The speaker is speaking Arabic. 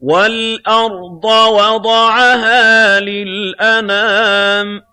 وَالْأَرْضَ وَضَعَهَا لِلْأَنَامِ